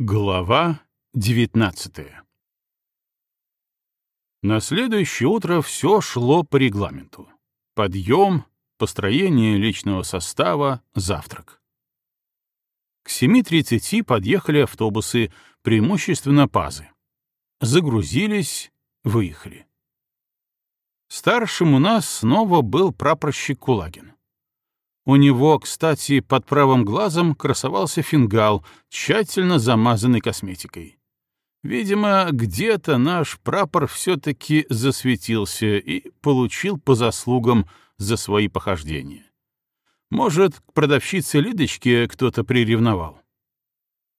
Глава 19 На следующее утро все шло по регламенту. Подъем, построение личного состава, завтрак. К 7.30 подъехали автобусы, преимущественно пазы. Загрузились, выехали. Старшим у нас снова был прапорщик Кулагин. У него, кстати, под правым глазом красовался фингал, тщательно замазанный косметикой. Видимо, где-то наш прапор все-таки засветился и получил по заслугам за свои похождения. Может, к продавщице Лидочке кто-то приревновал.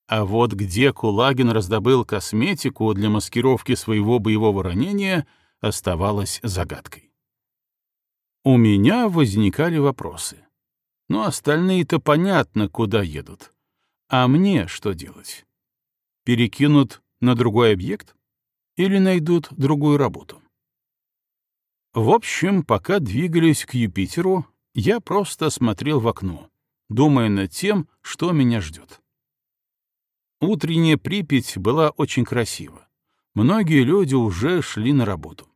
А вот где Кулагин раздобыл косметику для маскировки своего боевого ранения, оставалось загадкой. У меня возникали вопросы. Но остальные-то понятно, куда едут. А мне что делать? Перекинут на другой объект? Или найдут другую работу? В общем, пока двигались к Юпитеру, я просто смотрел в окно, думая над тем, что меня ждет. Утренняя Припять была очень красива. Многие люди уже шли на работу.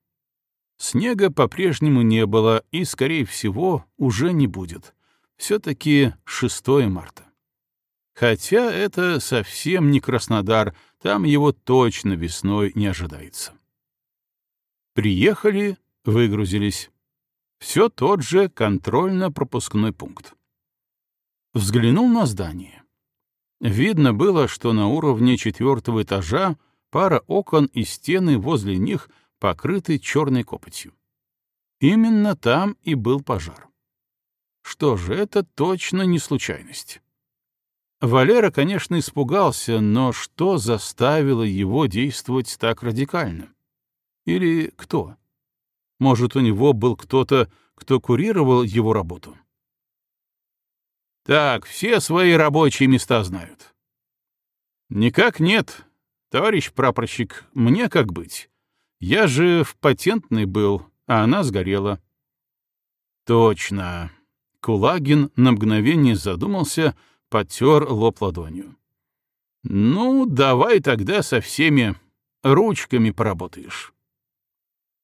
Снега по-прежнему не было и, скорее всего, уже не будет, все-таки 6 марта. Хотя это совсем не Краснодар, там его точно весной не ожидается. Приехали, выгрузились. Все тот же контрольно-пропускной пункт. Взглянул на здание. Видно было, что на уровне четвертого этажа пара окон и стены возле них покрыты черной копотью. Именно там и был пожар. Что же, это точно не случайность. Валера, конечно, испугался, но что заставило его действовать так радикально? Или кто? Может, у него был кто-то, кто курировал его работу? Так, все свои рабочие места знают. Никак нет, товарищ прапорщик, мне как быть? Я же в патентной был, а она сгорела. Точно. Кулагин на мгновение задумался, потер лоб ладонью. «Ну, давай тогда со всеми ручками поработаешь».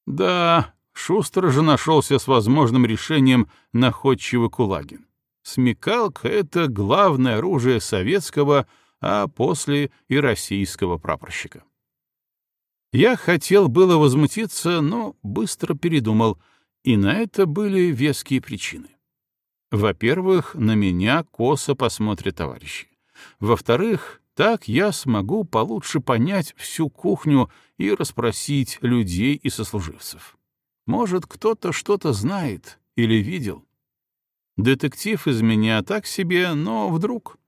Да, шустро же нашелся с возможным решением находчивый Кулагин. Смекалка — это главное оружие советского, а после и российского прапорщика. Я хотел было возмутиться, но быстро передумал, и на это были веские причины. Во-первых, на меня косо посмотрят товарищи. Во-вторых, так я смогу получше понять всю кухню и расспросить людей и сослуживцев. Может, кто-то что-то знает или видел. Детектив из меня так себе, но вдруг.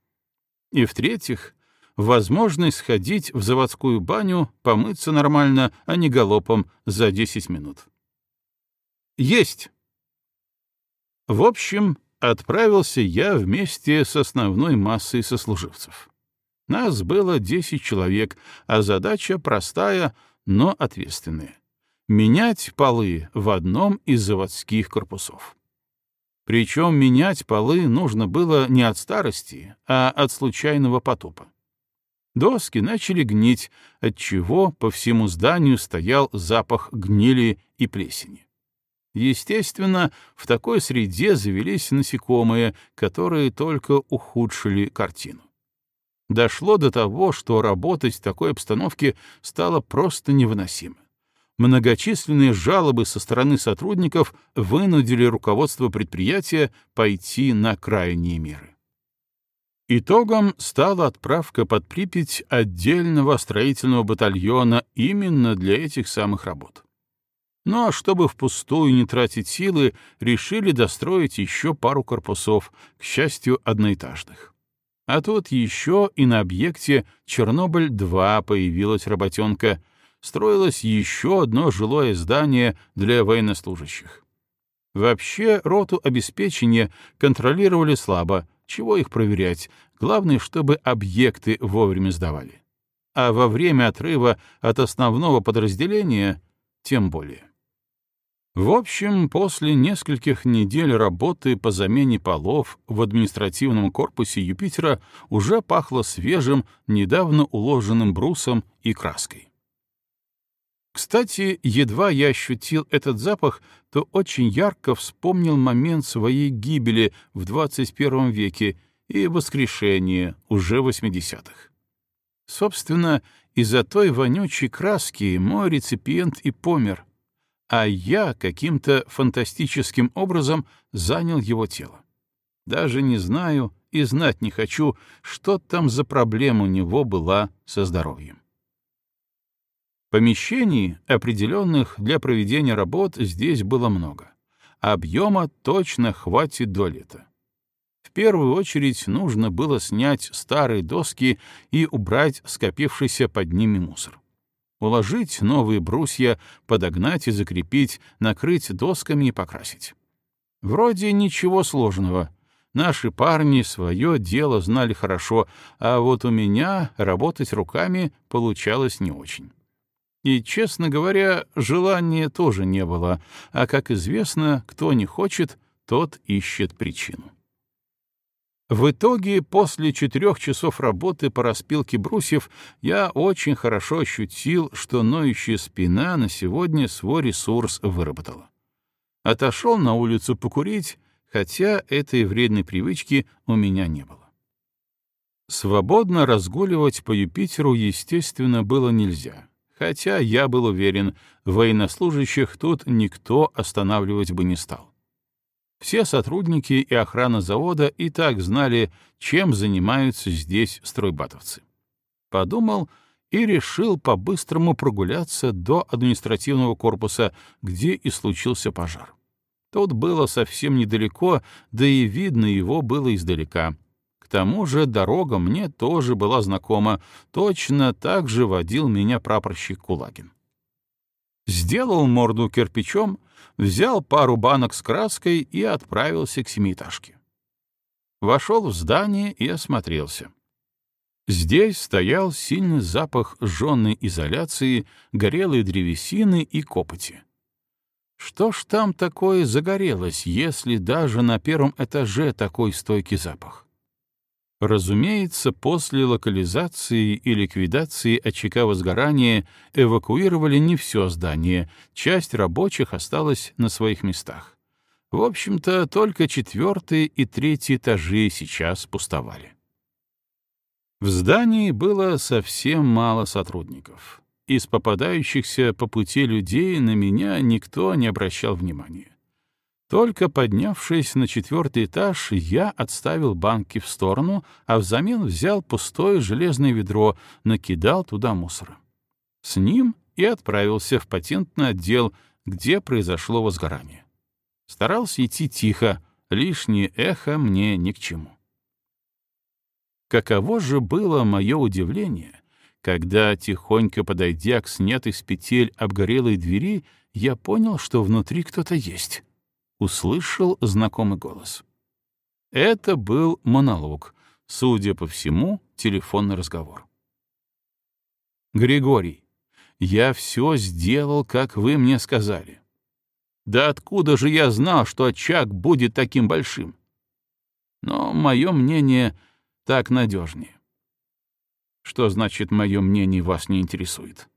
И в-третьих, возможность сходить в заводскую баню, помыться нормально, а не галопом за 10 минут. Есть! В общем, отправился я вместе с основной массой сослуживцев. Нас было 10 человек, а задача простая, но ответственная — менять полы в одном из заводских корпусов. Причем менять полы нужно было не от старости, а от случайного потопа. Доски начали гнить, отчего по всему зданию стоял запах гнили и плесени. Естественно, в такой среде завелись насекомые, которые только ухудшили картину. Дошло до того, что работать в такой обстановке стало просто невыносимо. Многочисленные жалобы со стороны сотрудников вынудили руководство предприятия пойти на крайние меры. Итогом стала отправка под Припять отдельного строительного батальона именно для этих самых работ. Ну а чтобы впустую не тратить силы, решили достроить еще пару корпусов, к счастью, одноэтажных. А тут еще и на объекте Чернобыль-2 появилась работенка, строилось еще одно жилое здание для военнослужащих. Вообще, роту обеспечения контролировали слабо, чего их проверять, главное, чтобы объекты вовремя сдавали. А во время отрыва от основного подразделения тем более. В общем, после нескольких недель работы по замене полов в административном корпусе Юпитера уже пахло свежим, недавно уложенным брусом и краской. Кстати, едва я ощутил этот запах, то очень ярко вспомнил момент своей гибели в 21 веке и воскрешения уже в 80-х. Собственно, из-за той вонючей краски мой реципиент и помер — а я каким-то фантастическим образом занял его тело. Даже не знаю и знать не хочу, что там за проблема у него была со здоровьем. Помещений, определенных для проведения работ, здесь было много. Объема точно хватит до лета. В первую очередь нужно было снять старые доски и убрать скопившийся под ними мусор уложить новые брусья, подогнать и закрепить, накрыть досками и покрасить. Вроде ничего сложного. Наши парни свое дело знали хорошо, а вот у меня работать руками получалось не очень. И, честно говоря, желания тоже не было, а, как известно, кто не хочет, тот ищет причину. В итоге, после четырех часов работы по распилке брусьев, я очень хорошо ощутил, что ноющая спина на сегодня свой ресурс выработала. Отошел на улицу покурить, хотя этой вредной привычки у меня не было. Свободно разгуливать по Юпитеру, естественно, было нельзя, хотя я был уверен, военнослужащих тут никто останавливать бы не стал. Все сотрудники и охрана завода и так знали, чем занимаются здесь стройбатовцы. Подумал и решил по-быстрому прогуляться до административного корпуса, где и случился пожар. Тут было совсем недалеко, да и видно его было издалека. К тому же дорога мне тоже была знакома, точно так же водил меня прапорщик Кулагин. Сделал морду кирпичом — взял пару банок с краской и отправился к семиэтажке. Вошел в здание и осмотрелся. Здесь стоял сильный запах жженной изоляции, горелой древесины и копоти. Что ж там такое загорелось, если даже на первом этаже такой стойкий запах? Разумеется, после локализации и ликвидации очага возгорания эвакуировали не все здание, часть рабочих осталась на своих местах. В общем-то, только четвертый и третий этажи сейчас пустовали. В здании было совсем мало сотрудников. Из попадающихся по пути людей на меня никто не обращал внимания. Только поднявшись на четвертый этаж, я отставил банки в сторону, а взамен взял пустое железное ведро, накидал туда мусора. С ним и отправился в патентный отдел, где произошло возгорание. Старался идти тихо, лишнее эхо мне ни к чему. Каково же было мое удивление, когда, тихонько подойдя к снятой с петель обгорелой двери, я понял, что внутри кто-то есть услышал знакомый голос. Это был монолог, судя по всему, телефонный разговор. «Григорий, я все сделал, как вы мне сказали. Да откуда же я знал, что очаг будет таким большим? Но мое мнение так надежнее. Что значит, мое мнение вас не интересует?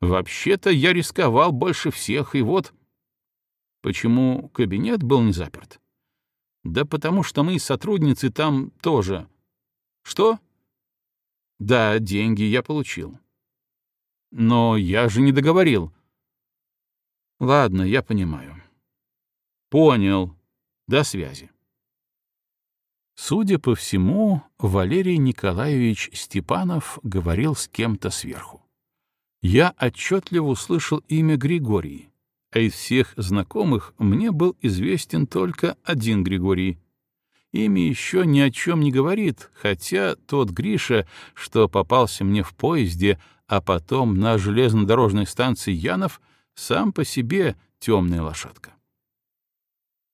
Вообще-то я рисковал больше всех, и вот Почему кабинет был не заперт? Да потому что мы, сотрудницы, там тоже. Что? Да, деньги я получил. Но я же не договорил. Ладно, я понимаю. Понял. До связи. Судя по всему, Валерий Николаевич Степанов говорил с кем-то сверху. Я отчетливо услышал имя Григорий, а из всех знакомых мне был известен только один Григорий. Имя еще ни о чем не говорит, хотя тот Гриша, что попался мне в поезде, а потом на железнодорожной станции Янов, сам по себе темная лошадка.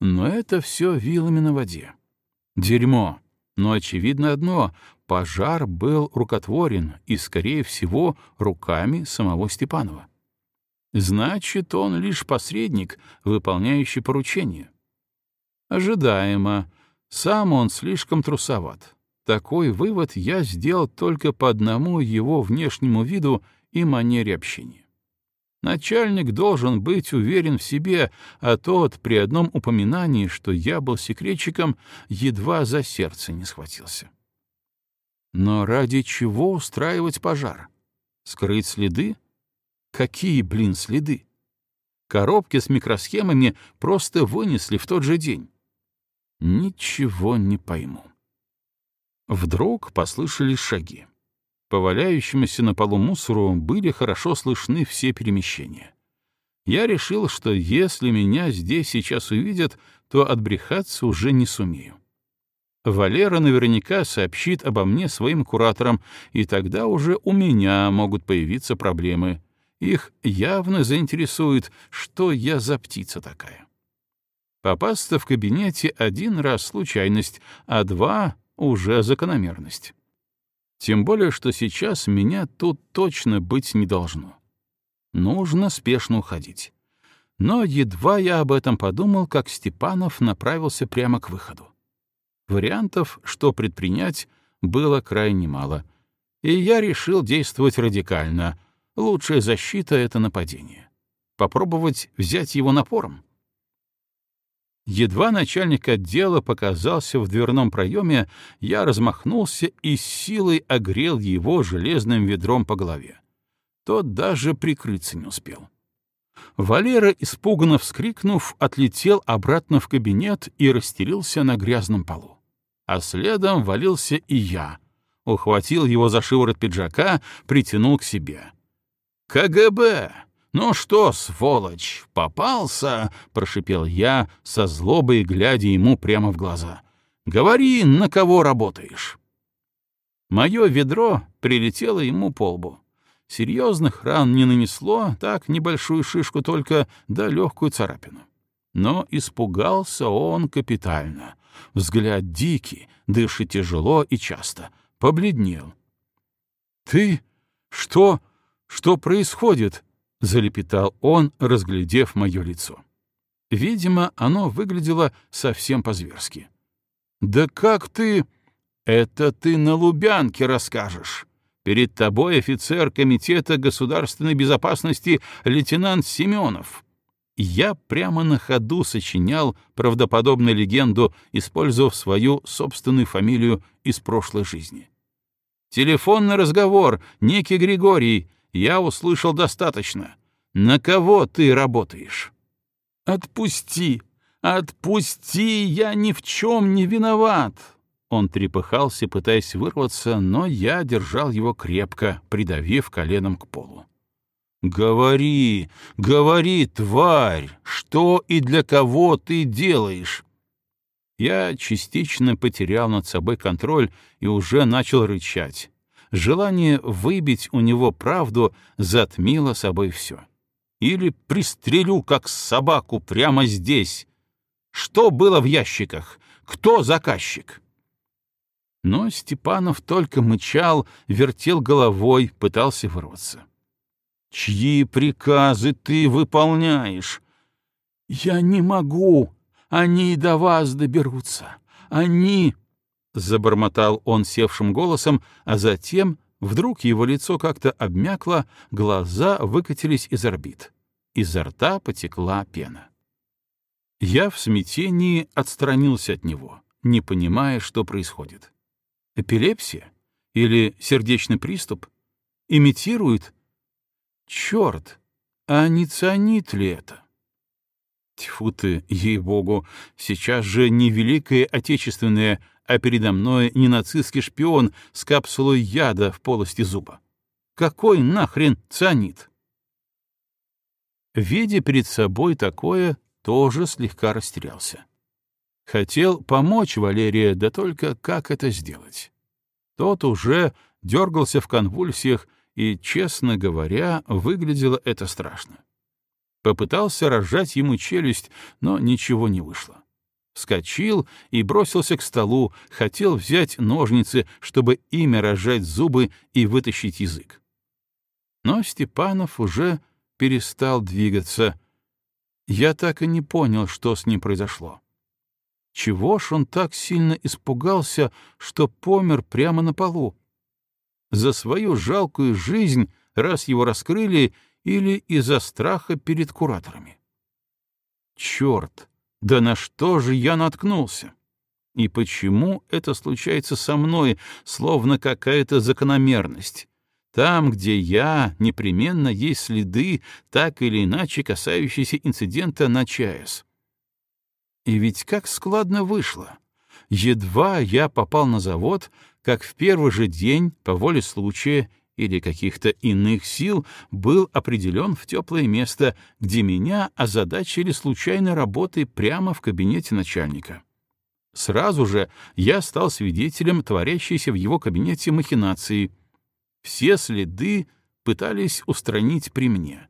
Но это все вилами на воде. Дерьмо. Но очевидно одно — пожар был рукотворен и, скорее всего, руками самого Степанова. Значит, он лишь посредник, выполняющий поручение. Ожидаемо. Сам он слишком трусоват. Такой вывод я сделал только по одному его внешнему виду и манере общения. Начальник должен быть уверен в себе, а тот при одном упоминании, что я был секретчиком, едва за сердце не схватился. Но ради чего устраивать пожар? Скрыть следы? Какие, блин, следы? Коробки с микросхемами просто вынесли в тот же день. Ничего не пойму. Вдруг послышались шаги. По валяющемуся на полу мусору были хорошо слышны все перемещения. Я решил, что если меня здесь сейчас увидят, то отбрехаться уже не сумею. Валера наверняка сообщит обо мне своим кураторам, и тогда уже у меня могут появиться проблемы. Их явно заинтересует, что я за птица такая. Попасться в кабинете один раз случайность, а два — уже закономерность. Тем более, что сейчас меня тут точно быть не должно. Нужно спешно уходить. Но едва я об этом подумал, как Степанов направился прямо к выходу. Вариантов, что предпринять, было крайне мало, и я решил действовать радикально. Лучшая защита — это нападение. Попробовать взять его напором. Едва начальник отдела показался в дверном проеме, я размахнулся и силой огрел его железным ведром по голове. Тот даже прикрыться не успел. Валера, испуганно вскрикнув, отлетел обратно в кабинет и растерился на грязном полу. А следом валился и я. Ухватил его за шиворот пиджака, притянул к себе. «КГБ! Ну что, сволочь, попался?» — прошипел я, со злобой глядя ему прямо в глаза. «Говори, на кого работаешь?» Мое ведро прилетело ему по лбу. Серьезных ран не нанесло, так небольшую шишку только, да легкую царапину. Но испугался он капитально. Взгляд дикий, дышит тяжело и часто. Побледнел. «Ты? Что? Что происходит?» — залепетал он, разглядев мое лицо. Видимо, оно выглядело совсем по-зверски. «Да как ты...» «Это ты на Лубянке расскажешь. Перед тобой офицер Комитета государственной безопасности лейтенант Семенов. Я прямо на ходу сочинял правдоподобную легенду, использовав свою собственную фамилию из прошлой жизни. Телефонный разговор, некий Григорий, я услышал достаточно. На кого ты работаешь? Отпусти, отпусти, я ни в чем не виноват. Он трепыхался, пытаясь вырваться, но я держал его крепко, придавив коленом к полу. «Говори, говори, тварь, что и для кого ты делаешь?» Я частично потерял над собой контроль и уже начал рычать. Желание выбить у него правду затмило собой все. Или пристрелю, как собаку, прямо здесь. Что было в ящиках? Кто заказчик? Но Степанов только мычал, вертел головой, пытался вырваться. Чьи приказы ты выполняешь? Я не могу. Они до вас доберутся. Они... Забормотал он севшим голосом, а затем вдруг его лицо как-то обмякло, глаза выкатились из орбит. Изо рта потекла пена. Я в смятении отстранился от него, не понимая, что происходит. Эпилепсия? Или сердечный приступ? Имитирует Черт, а не цианит ли это? Тьфу ты, ей-богу, сейчас же не Великая Отечественная, а передо мной не нацистский шпион с капсулой яда в полости зуба. Какой нахрен цианит? Видя перед собой такое, тоже слегка растерялся. Хотел помочь Валерия, да только как это сделать? Тот уже дергался в конвульсиях, и, честно говоря, выглядело это страшно. Попытался разжать ему челюсть, но ничего не вышло. Вскочил и бросился к столу, хотел взять ножницы, чтобы ими разжать зубы и вытащить язык. Но Степанов уже перестал двигаться. Я так и не понял, что с ним произошло. Чего ж он так сильно испугался, что помер прямо на полу? За свою жалкую жизнь, раз его раскрыли, или из-за страха перед кураторами? Черт, да на что же я наткнулся? И почему это случается со мной, словно какая-то закономерность? Там, где я, непременно есть следы, так или иначе касающиеся инцидента на ЧАЭС. И ведь как складно вышло. Едва я попал на завод, как в первый же день, по воле случая или каких-то иных сил, был определен в теплое место, где меня озадачили случайной работой прямо в кабинете начальника. Сразу же я стал свидетелем творящейся в его кабинете махинации. Все следы пытались устранить при мне.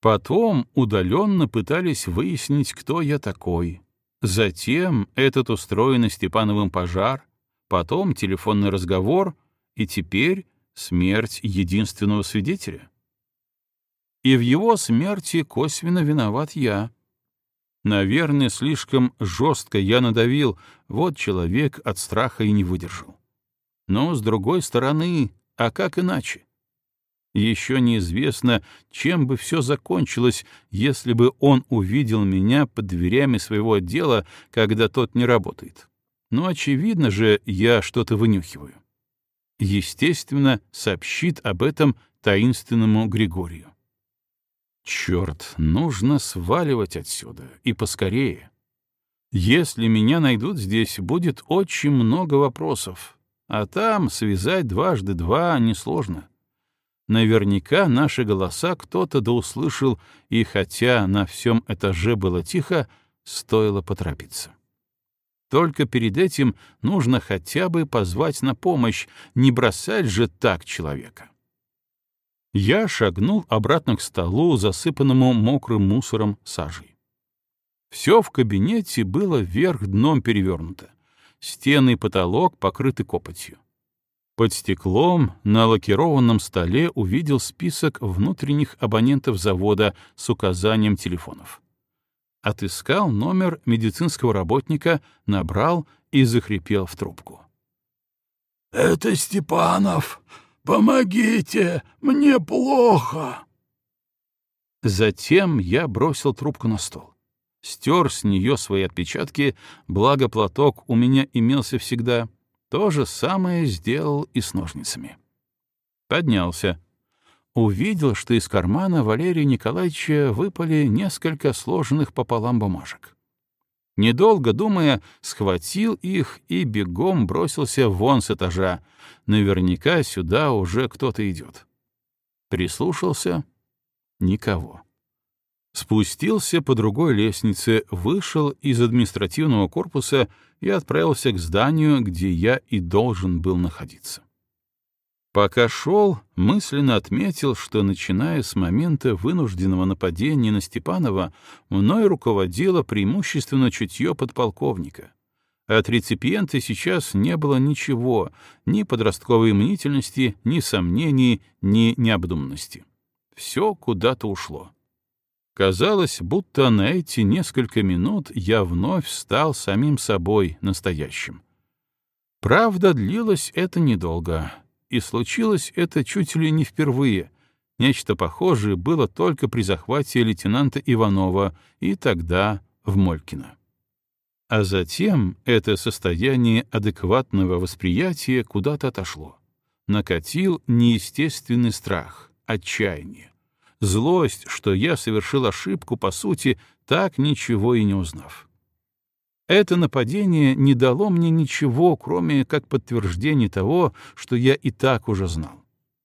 Потом удаленно пытались выяснить, кто я такой. Затем этот устроенный Степановым пожар, потом телефонный разговор и теперь смерть единственного свидетеля. И в его смерти косвенно виноват я. Наверное, слишком жестко я надавил, вот человек от страха и не выдержал. Но, с другой стороны, а как иначе? Еще неизвестно, чем бы все закончилось, если бы он увидел меня под дверями своего отдела, когда тот не работает. Но очевидно же, я что-то вынюхиваю. Естественно, сообщит об этом таинственному Григорию. Черт, нужно сваливать отсюда, и поскорее. Если меня найдут здесь, будет очень много вопросов, а там связать дважды два несложно. Наверняка наши голоса кто-то да услышал, и хотя на всем этаже было тихо, стоило поторопиться. Только перед этим нужно хотя бы позвать на помощь, не бросать же так человека. Я шагнул обратно к столу, засыпанному мокрым мусором сажей. Все в кабинете было вверх дном перевернуто. Стены и потолок покрыты копотью. Под стеклом на лакированном столе увидел список внутренних абонентов завода с указанием телефонов. Отыскал номер медицинского работника, набрал и захрипел в трубку. «Это Степанов! Помогите! Мне плохо!» Затем я бросил трубку на стол. Стер с нее свои отпечатки, благо платок у меня имелся всегда — то же самое сделал и с ножницами. Поднялся. Увидел, что из кармана Валерия Николаевича выпали несколько сложенных пополам бумажек. Недолго думая, схватил их и бегом бросился вон с этажа. Наверняка сюда уже кто-то идет. Прислушался — никого. Спустился по другой лестнице, вышел из административного корпуса и отправился к зданию, где я и должен был находиться. Пока шел, мысленно отметил, что, начиная с момента вынужденного нападения на Степанова, мной руководило преимущественно чутье подполковника. От реципиента сейчас не было ничего, ни подростковой мнительности, ни сомнений, ни необдуманности. Все куда-то ушло. Казалось, будто на эти несколько минут я вновь стал самим собой настоящим. Правда, длилось это недолго, и случилось это чуть ли не впервые. Нечто похожее было только при захвате лейтенанта Иванова и тогда в Молькино. А затем это состояние адекватного восприятия куда-то отошло. Накатил неестественный страх, отчаяние злость, что я совершил ошибку, по сути, так ничего и не узнав. Это нападение не дало мне ничего, кроме как подтверждения того, что я и так уже знал.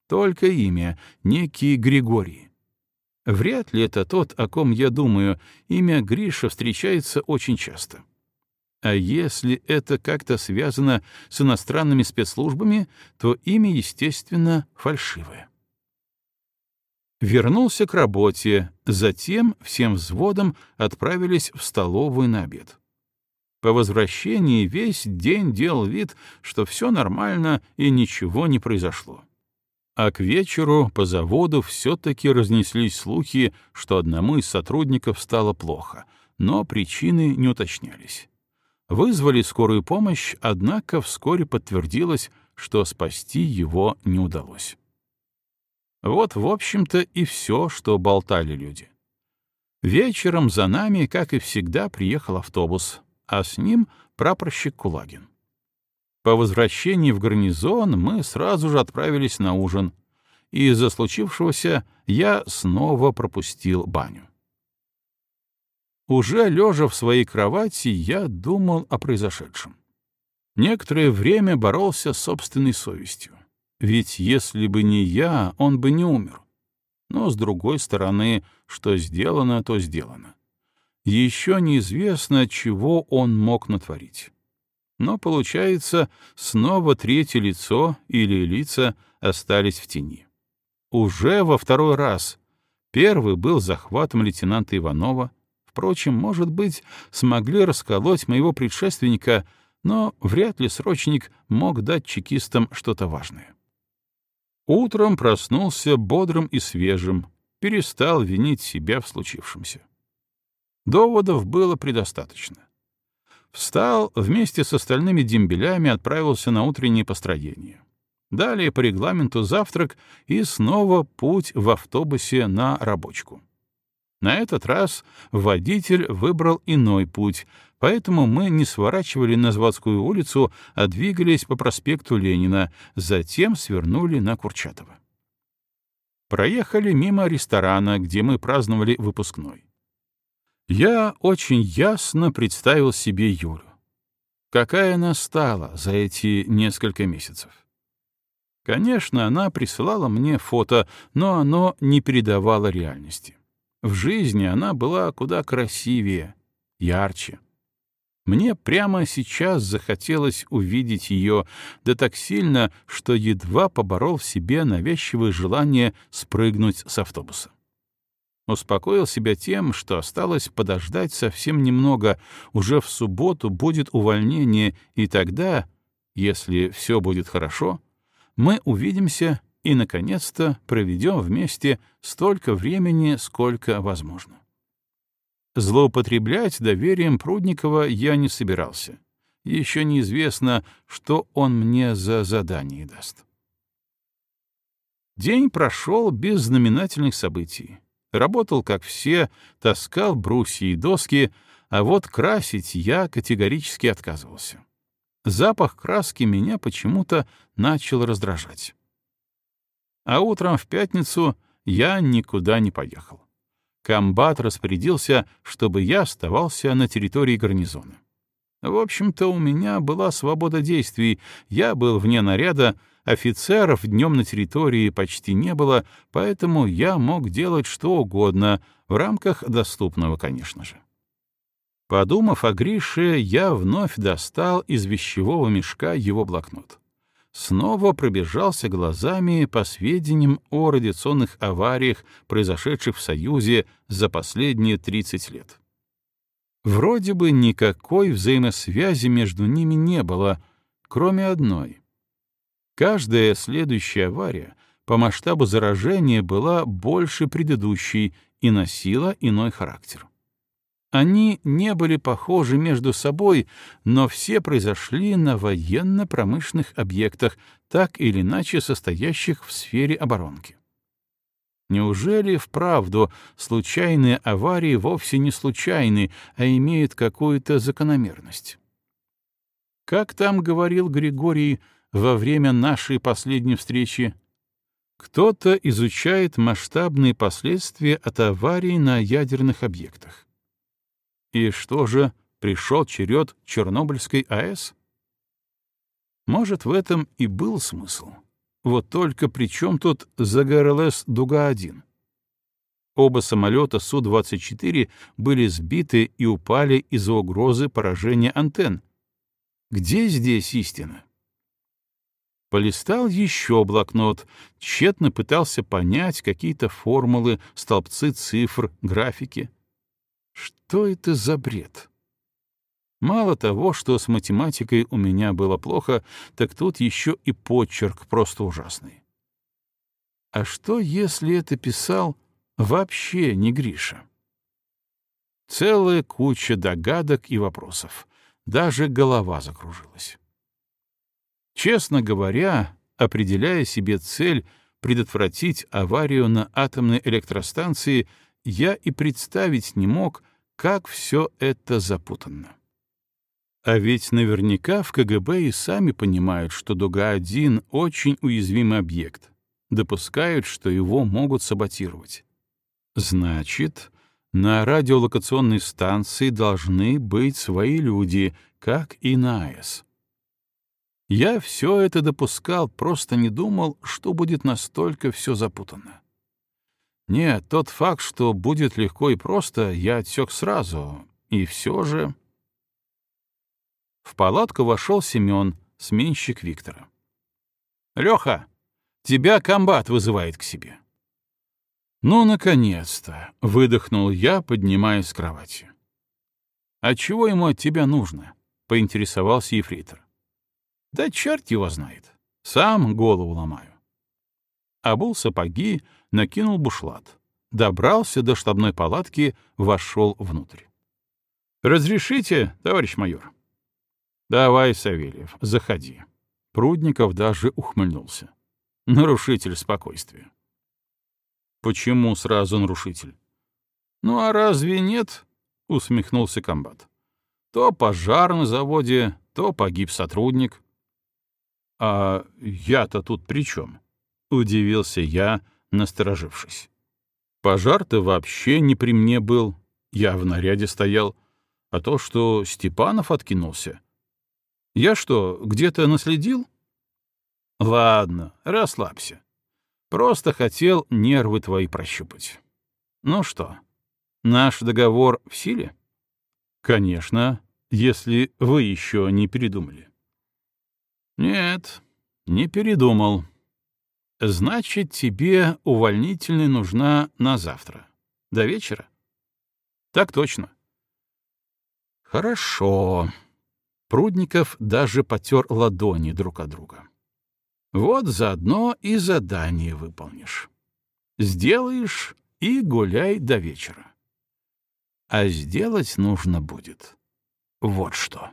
Только имя, некий Григорий. Вряд ли это тот, о ком я думаю, имя Гриша встречается очень часто. А если это как-то связано с иностранными спецслужбами, то имя, естественно, фальшивое. Вернулся к работе, затем всем взводом отправились в столовую на обед. По возвращении весь день делал вид, что все нормально и ничего не произошло. А к вечеру по заводу все-таки разнеслись слухи, что одному из сотрудников стало плохо, но причины не уточнялись. Вызвали скорую помощь, однако вскоре подтвердилось, что спасти его не удалось. Вот, в общем-то, и все, что болтали люди. Вечером за нами, как и всегда, приехал автобус, а с ним прапорщик Кулагин. По возвращении в гарнизон мы сразу же отправились на ужин, и из-за случившегося я снова пропустил баню. Уже лежа в своей кровати, я думал о произошедшем. Некоторое время боролся с собственной совестью. Ведь если бы не я, он бы не умер. Но, с другой стороны, что сделано, то сделано. Еще неизвестно, чего он мог натворить. Но, получается, снова третье лицо или лица остались в тени. Уже во второй раз. Первый был захватом лейтенанта Иванова, впрочем, может быть, смогли расколоть моего предшественника, но вряд ли срочник мог дать чекистам что-то важное. Утром проснулся бодрым и свежим, перестал винить себя в случившемся. Доводов было предостаточно. Встал, вместе с остальными дембелями отправился на утреннее построение. Далее по регламенту завтрак и снова путь в автобусе на рабочку. На этот раз водитель выбрал иной путь, поэтому мы не сворачивали на Заводскую улицу, а двигались по проспекту Ленина, затем свернули на Курчатова. Проехали мимо ресторана, где мы праздновали выпускной. Я очень ясно представил себе Юлю. Какая она стала за эти несколько месяцев. Конечно, она присылала мне фото, но оно не передавало реальности. В жизни она была куда красивее, ярче. Мне прямо сейчас захотелось увидеть ее, да так сильно, что едва поборол в себе навязчивое желание спрыгнуть с автобуса. Успокоил себя тем, что осталось подождать совсем немного, уже в субботу будет увольнение, и тогда, если все будет хорошо, мы увидимся и, наконец-то, проведем вместе столько времени, сколько возможно. Злоупотреблять доверием Прудникова я не собирался. Еще неизвестно, что он мне за задание даст. День прошел без знаменательных событий. Работал, как все, таскал брусья и доски, а вот красить я категорически отказывался. Запах краски меня почему-то начал раздражать. А утром в пятницу я никуда не поехал. Комбат распорядился, чтобы я оставался на территории гарнизона. В общем-то, у меня была свобода действий, я был вне наряда, офицеров днем на территории почти не было, поэтому я мог делать что угодно, в рамках доступного, конечно же. Подумав о Грише, я вновь достал из вещевого мешка его блокнот снова пробежался глазами по сведениям о радиационных авариях, произошедших в Союзе за последние 30 лет. Вроде бы никакой взаимосвязи между ними не было, кроме одной. Каждая следующая авария по масштабу заражения была больше предыдущей и носила иной характер. Они не были похожи между собой, но все произошли на военно-промышленных объектах, так или иначе состоящих в сфере оборонки. Неужели вправду случайные аварии вовсе не случайны, а имеют какую-то закономерность? Как там говорил Григорий во время нашей последней встречи, кто-то изучает масштабные последствия от аварий на ядерных объектах. И что же, пришел черед Чернобыльской АЭС? Может, в этом и был смысл. Вот только при чем тут ЗГРЛС «Дуга-1»? Оба самолета Су-24 были сбиты и упали из-за угрозы поражения антенн. Где здесь истина? Полистал еще блокнот, тщетно пытался понять какие-то формулы, столбцы цифр, графики. Что это за бред? Мало того, что с математикой у меня было плохо, так тут еще и почерк просто ужасный. А что, если это писал вообще не Гриша? Целая куча догадок и вопросов. Даже голова закружилась. Честно говоря, определяя себе цель предотвратить аварию на атомной электростанции, я и представить не мог, как все это запутанно. А ведь наверняка в КГБ и сами понимают, что Дуга-1 — очень уязвимый объект. Допускают, что его могут саботировать. Значит, на радиолокационной станции должны быть свои люди, как и на АЭС. Я все это допускал, просто не думал, что будет настолько все запутанно. Нет, тот факт, что будет легко и просто, я отсек сразу, и все же... В палатку вошел Семен, сменщик Виктора. «Леха, тебя комбат вызывает к себе». «Ну, наконец-то!» — выдохнул я, поднимаясь с кровати. «А чего ему от тебя нужно?» — поинтересовался ефрейтор. «Да черт его знает. Сам голову ломаю». Обул сапоги, накинул бушлат. Добрался до штабной палатки, вошел внутрь. «Разрешите, товарищ майор?» Давай, Савельев, заходи. Прудников даже ухмыльнулся. Нарушитель спокойствия. Почему сразу нарушитель? Ну а разве нет? Усмехнулся комбат. То пожар на заводе, то погиб сотрудник. А я-то тут при чем? Удивился я, насторожившись. Пожар-то вообще не при мне был, я в наряде стоял. А то, что Степанов откинулся, я что, где-то наследил? Ладно, расслабься. Просто хотел нервы твои прощупать. Ну что, наш договор в силе? Конечно, если вы еще не передумали. Нет, не передумал. Значит, тебе увольнительная нужна на завтра. До вечера? Так точно. Хорошо. Прудников даже потер ладони друг от друга. Вот заодно и задание выполнишь. Сделаешь и гуляй до вечера. А сделать нужно будет вот что.